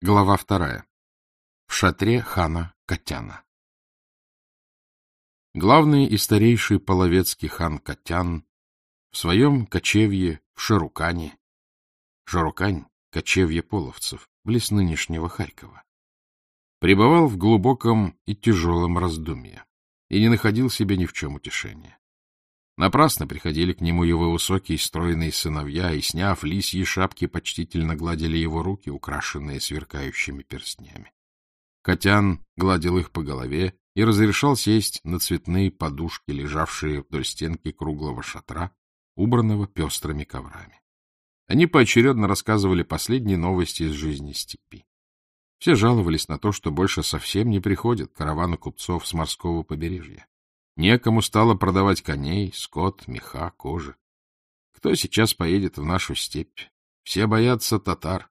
Глава вторая. В шатре хана Катяна. Главный и старейший половецкий хан Катян в своем кочевье в Шарукане, Шарукань — кочевье половцев, близ нынешнего Харькова, пребывал в глубоком и тяжелом раздумье и не находил себе ни в чем утешения. Напрасно приходили к нему его высокие стройные сыновья и, сняв лисьи шапки, почтительно гладили его руки, украшенные сверкающими перстнями. Котян гладил их по голове и разрешал сесть на цветные подушки, лежавшие вдоль стенки круглого шатра, убранного пестрыми коврами. Они поочередно рассказывали последние новости из жизни степи. Все жаловались на то, что больше совсем не приходят караваны купцов с морского побережья. Некому стало продавать коней, скот, меха, кожи. Кто сейчас поедет в нашу степь? Все боятся татар.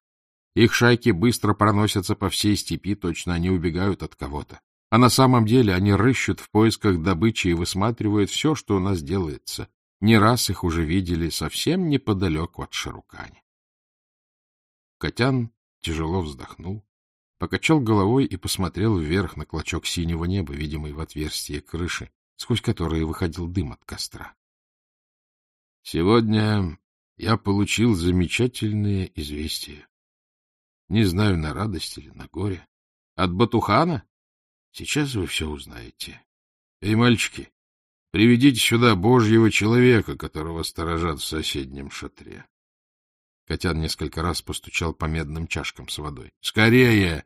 Их шайки быстро проносятся по всей степи, точно они убегают от кого-то. А на самом деле они рыщут в поисках добычи и высматривают все, что у нас делается. Не раз их уже видели совсем неподалеку от Шарукани. Котян тяжело вздохнул, покачал головой и посмотрел вверх на клочок синего неба, видимый в отверстие крыши, сквозь которые выходил дым от костра. Сегодня я получил замечательное известие. Не знаю, на радость или на горе. От Батухана? Сейчас вы все узнаете. Эй, мальчики, приведите сюда божьего человека, которого сторожат в соседнем шатре. Котян несколько раз постучал по медным чашкам с водой. «Скорее!»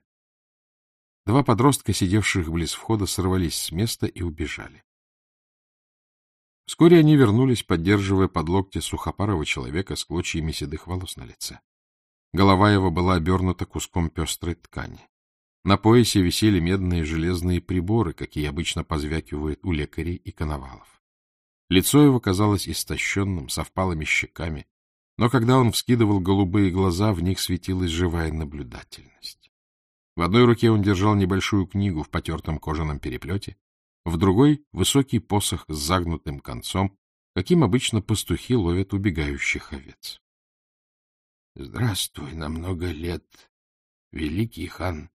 Два подростка, сидевших близ входа, сорвались с места и убежали. Вскоре они вернулись, поддерживая под локти сухопарого человека с клочьями седых волос на лице. Голова его была обернута куском пестрой ткани. На поясе висели медные железные приборы, какие обычно позвякивают у лекарей и коновалов. Лицо его казалось истощенным, со впалыми щеками, но когда он вскидывал голубые глаза, в них светилась живая наблюдательность. В одной руке он держал небольшую книгу в потертом кожаном переплете, в другой — высокий посох с загнутым концом, каким обычно пастухи ловят убегающих овец. — Здравствуй на много лет, великий хан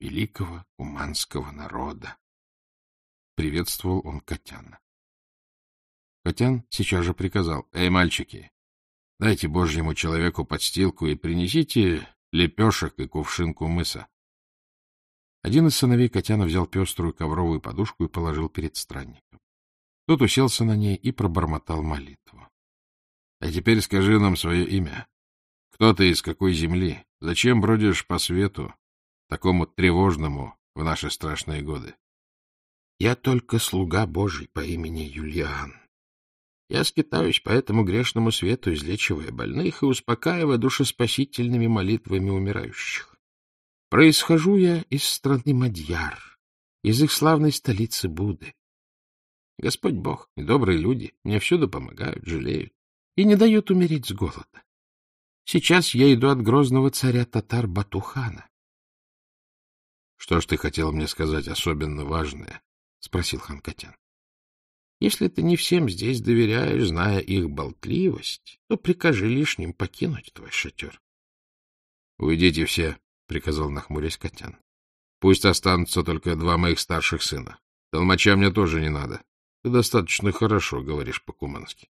великого куманского народа! — приветствовал он Котяна. Котян сейчас же приказал. — Эй, мальчики, дайте божьему человеку подстилку и принесите лепешек и кувшинку мыса. Один из сыновей Котяна взял пеструю ковровую подушку и положил перед странником. Тот уселся на ней и пробормотал молитву. — А теперь скажи нам свое имя. Кто ты из какой земли? Зачем бродишь по свету, такому тревожному в наши страшные годы? — Я только слуга Божий по имени Юлиан. Я скитаюсь по этому грешному свету, излечивая больных и успокаивая душеспасительными молитвами умирающих. Происхожу я из страны Мадьяр, из их славной столицы Буды. Господь Бог и добрые люди мне всюду помогают, жалеют и не дают умереть с голода. Сейчас я иду от грозного царя татар Батухана. — Что ж ты хотел мне сказать особенно важное? — спросил хан Катян. — Если ты не всем здесь доверяешь, зная их болтливость, то прикажи лишним покинуть твой шатер. — Уйдите все, — приказал нахмурясь Котян. — Пусть останутся только два моих старших сына. Толмача мне тоже не надо. Ты достаточно хорошо говоришь по-кумански.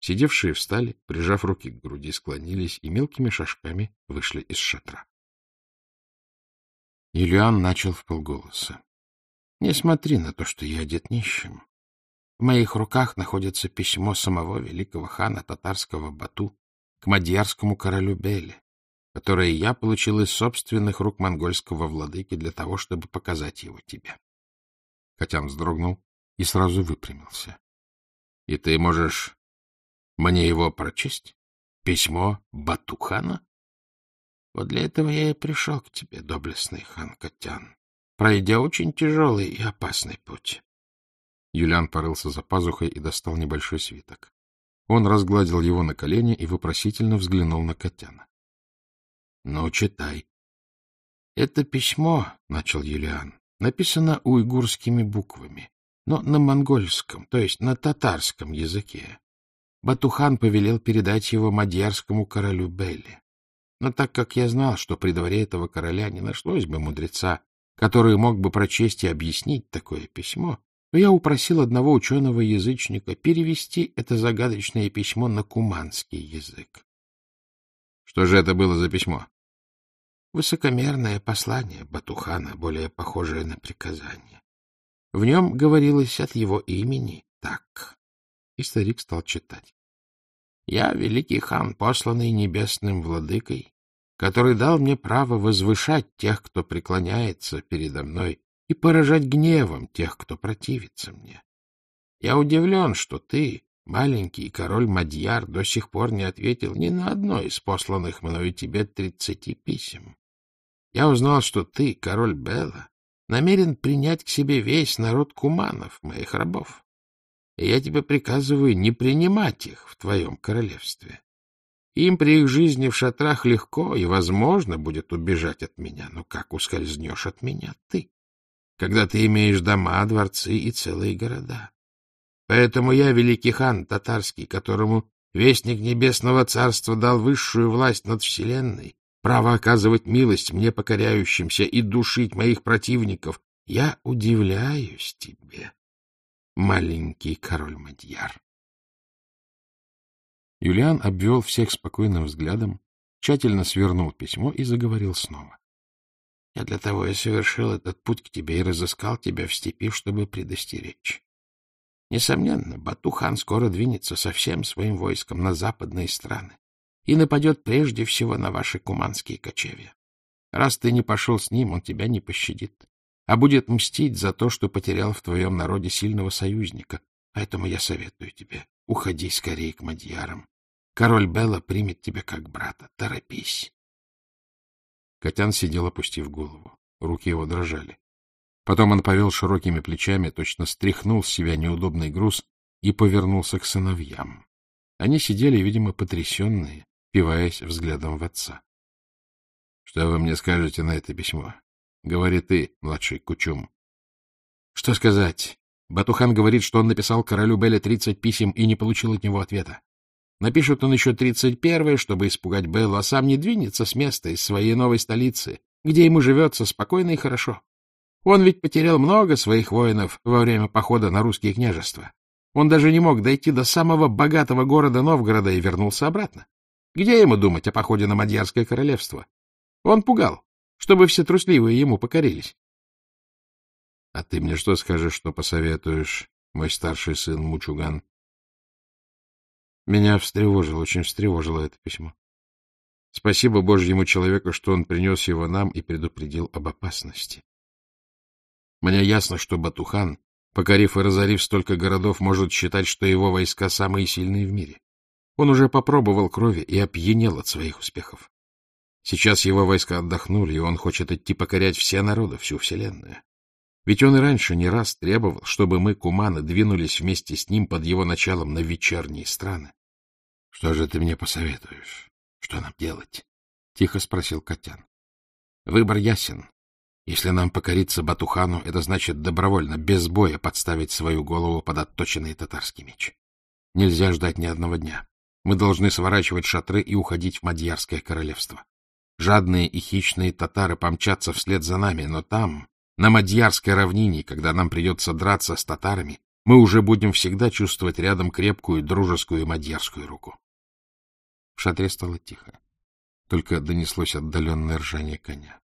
Сидевшие встали, прижав руки к груди, склонились и мелкими шажками вышли из шатра. Юлиан начал в полголоса. — Не смотри на то, что я одет нищим. В моих руках находится письмо самого великого хана татарского Бату к мадьярскому королю Беле которое я получил из собственных рук монгольского владыки для того, чтобы показать его тебе. Котян вздрогнул и сразу выпрямился. — И ты можешь мне его прочесть? Письмо Батухана? Вот для этого я и пришел к тебе, доблестный хан Котян, пройдя очень тяжелый и опасный путь. Юлиан порылся за пазухой и достал небольшой свиток. Он разгладил его на колени и вопросительно взглянул на Котяна. — Ну, читай. — Это письмо, — начал Юлиан, — написано уйгурскими буквами, но на монгольском, то есть на татарском языке. Батухан повелел передать его мадьярскому королю Белли. Но так как я знал, что при дворе этого короля не нашлось бы мудреца, который мог бы прочесть и объяснить такое письмо, то я упросил одного ученого-язычника перевести это загадочное письмо на куманский язык. Что же это было за письмо? Высокомерное послание Батухана, более похожее на приказание. В нем говорилось от его имени так. И старик стал читать. «Я, великий хан, посланный небесным владыкой, который дал мне право возвышать тех, кто преклоняется передо мной, и поражать гневом тех, кто противится мне. Я удивлен, что ты, маленький король Мадьяр, до сих пор не ответил ни на одно из посланных мною тебе тридцати писем. Я узнал, что ты, король Белла, намерен принять к себе весь народ куманов, моих рабов и я тебе приказываю не принимать их в твоем королевстве. Им при их жизни в шатрах легко и возможно будет убежать от меня, но как ускользнешь от меня ты, когда ты имеешь дома, дворцы и целые города? Поэтому я, великий хан татарский, которому вестник небесного царства дал высшую власть над вселенной, право оказывать милость мне покоряющимся и душить моих противников, я удивляюсь тебе маленький король Мадьяр. Юлиан обвел всех спокойным взглядом, тщательно свернул письмо и заговорил снова. — Я для того и совершил этот путь к тебе и разыскал тебя в степи, чтобы предостеречь. Несомненно, Батухан скоро двинется со всем своим войском на западные страны и нападет прежде всего на ваши куманские кочевья. Раз ты не пошел с ним, он тебя не пощадит а будет мстить за то, что потерял в твоем народе сильного союзника. Поэтому я советую тебе, уходи скорее к Мадьярам. Король Белла примет тебя как брата. Торопись. Котян сидел, опустив голову. Руки его дрожали. Потом он повел широкими плечами, точно стряхнул с себя неудобный груз и повернулся к сыновьям. Они сидели, видимо, потрясенные, пиваясь взглядом в отца. — Что вы мне скажете на это письмо? — Говори ты, младший Кучум. — Что сказать? Батухан говорит, что он написал королю Белле тридцать писем и не получил от него ответа. Напишет он еще тридцать первое, чтобы испугать Беллу, а сам не двинется с места из своей новой столицы, где ему живется спокойно и хорошо. Он ведь потерял много своих воинов во время похода на русские княжества. Он даже не мог дойти до самого богатого города Новгорода и вернулся обратно. Где ему думать о походе на Мадьярское королевство? Он пугал, чтобы все трусливые ему покорились. — А ты мне что скажешь, что посоветуешь, мой старший сын Мучуган? Меня встревожило, очень встревожило это письмо. Спасибо Божьему человеку, что он принес его нам и предупредил об опасности. Мне ясно, что Батухан, покорив и разорив столько городов, может считать, что его войска самые сильные в мире. Он уже попробовал крови и опьянел от своих успехов. Сейчас его войска отдохнули, и он хочет идти покорять все народы, всю вселенную. Ведь он и раньше не раз требовал, чтобы мы, куманы, двинулись вместе с ним под его началом на вечерние страны. — Что же ты мне посоветуешь? Что нам делать? — тихо спросил Котян. — Выбор ясен. Если нам покориться Батухану, это значит добровольно, без боя подставить свою голову под отточенный татарский меч. Нельзя ждать ни одного дня. Мы должны сворачивать шатры и уходить в Мадьярское королевство. Жадные и хищные татары помчатся вслед за нами, но там, на Мадьярской равнине, когда нам придется драться с татарами, мы уже будем всегда чувствовать рядом крепкую, дружескую мадьярскую руку. В шатре стало тихо. Только донеслось отдаленное ржание коня. —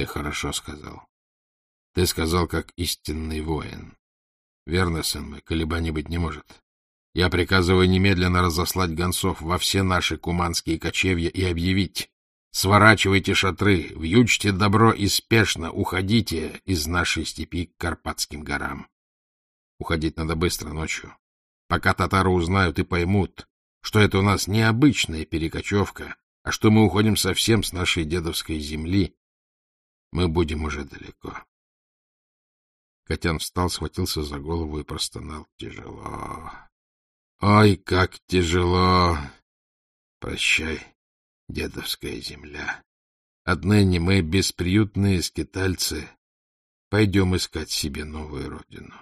Ты хорошо сказал. Ты сказал, как истинный воин. Верно, сын мой, колебаний быть не может. Я приказываю немедленно разослать гонцов во все наши куманские кочевья и объявить, Сворачивайте шатры, вьючьте добро и спешно уходите из нашей степи к Карпатским горам. Уходить надо быстро ночью, пока татары узнают и поймут, что это у нас не обычная перекочевка, а что мы уходим совсем с нашей дедовской земли, мы будем уже далеко. Котян встал, схватился за голову и простонал. Тяжело. Ой, как тяжело. Прощай дедовская земля. Отныне мы, бесприютные скитальцы, пойдем искать себе новую родину.